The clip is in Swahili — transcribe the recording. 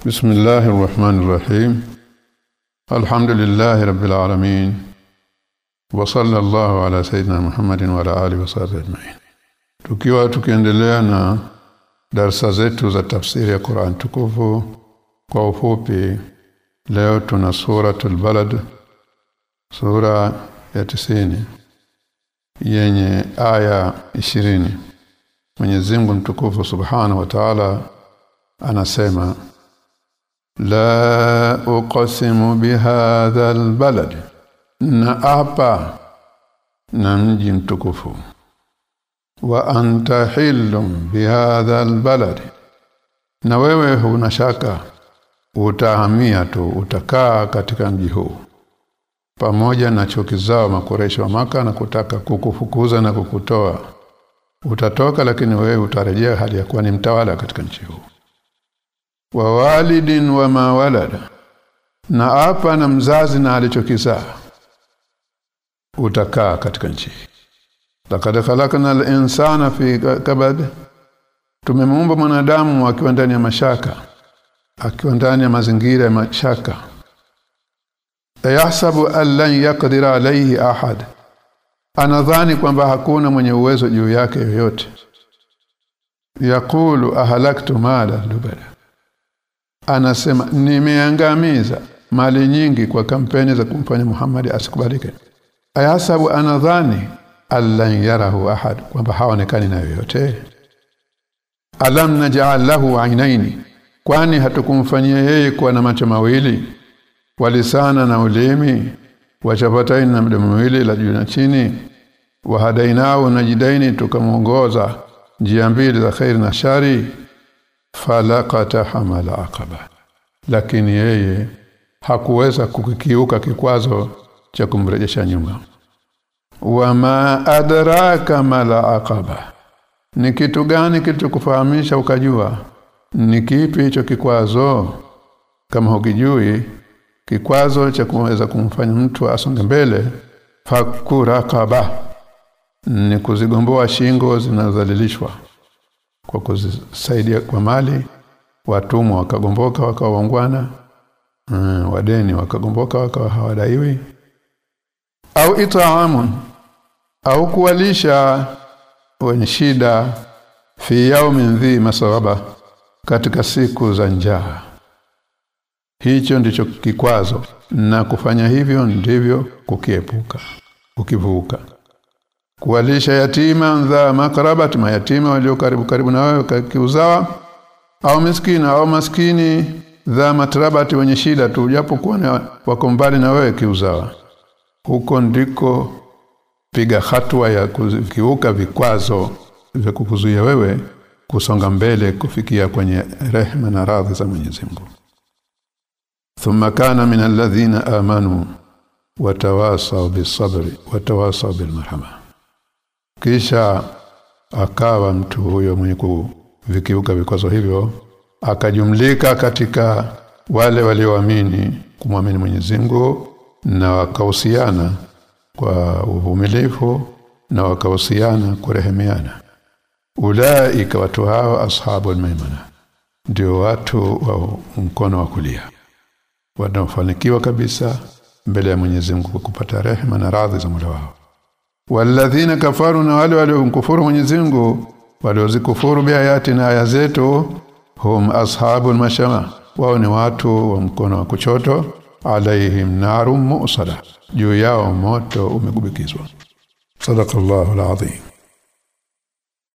بسم الله الرحمن الرحيم الحمد لله رب العالمين وصلى الله على سيدنا محمد وعلى اله وصحبه اجمعين tukiwa tukiendelea na darasa zetu za tafsiri ya Qur'an tukufu kwa ufupi leo tuna suratul balad sura ya tisini yenye aya ishirini Mwenyezi Mungu mtukufu Subhanahu wa Ta'ala anasema la uqsimu bihadha albalad na apa na mji mtukufu wa anta hillum bihadha albalad na wewe huna utahamia tu utakaa katika mji huu pamoja na chuki zao makoresho wa maka na kutaka kukufukuza na kukutoa. utatoka lakini wewe utarejea hali ya kuwa ni mtawala katika nchi huu wa walidin wa ma walada. Na apa na mzazi na alichokizaa. Utakaa katika nchi. Laqad khalaqna al-insana fi kabad. Tumemuumba mwanadamu akiwa ndani ya mashaka akiwa ndani ya mazingira ya mashaka. Yahsabu an lan yaqdira alayhi ahad. Anadhani kwamba hakuna mwenye uwezo juu yake yoyote. Yakulu ahalaktu mala lubada anasema nimeangamiza mali nyingi kwa kampeni za kumfanya Muhammad asikubalike. Ayasabu anadhani allan yarahu ahad kwamba haonekani na yoyote. Alam naj'al lahu ainaini kwani hatukumfanyia yeye kuwa na macho mawili? Walisana na ulimi wachapatain na mdomo miwili la juu na chini? Wahadainao najidaini tukamuongoza njia mbili za khair na shari falaqata hamala aqaba. Lakini yeye hakuweza kukikiuka kikwazo cha kumrejesha nyuma. Wama adraka mala aqaba. Ni kitu gani kilichokufahamisha ukajua? Ni kipi hicho kikwazo? Kama hukijui kikwazo cha kuweza kumfanya mtu asonge mbele fakurakaba ni kuzigomboa shingo zinazalilishwa kwa kuzisaidia kwa mali. Watumwa wakagomboka wakawaungwana mm, wadeni wakagomboka wakawa hawadaiwi. Au itaamun au kuwalisha wenye shida fi yaumin dhi masawaba katika siku za njaa. Hicho ndicho kikwazo. Na kufanya hivyo ndivyo kukiepuka ukivuka kuwalisha yatima dha makrabat mayatima walio karibu karibu na wewe kiuzawa. Au miskini au maskini dha matrabati wenye shida tu japo japokuwa wako mbali na wewe kiuzawa. Huko ndiko piga hatua ya kukiuka vikwazo vya kukuzuia wewe kusonga mbele kufikia kwenye rehema na radhi za Mwenyezi Mungu. Thumma kana min alladhina amanu watawasaw bisabri watawasaw bilmarhama kisha akawa mtu huyo mwenye kuvikiuka vikwazo hivyo akajumlika katika wale walioamini kumwamini Mwenyezi Mungu na wakahusiana kwa uvumilivu na wakahusiana kurehemeana ulaika watu hao ashabul maimana ndio watu wa mkono wa kulia wanaofanikiwa kabisa mbele ya Mwenyezi Mungu kupata rehema na radhi za Mola wao walladhina kafaru na wale waliomkufuru Mwenyezi Mungu waliozikufuru biayati na aya zetu hum ashabul mashama. Wao ni watu wa mkono wa kuchoto alaihim narum musada. Juu yao moto umegubikizwa. Sadaqallahu alazim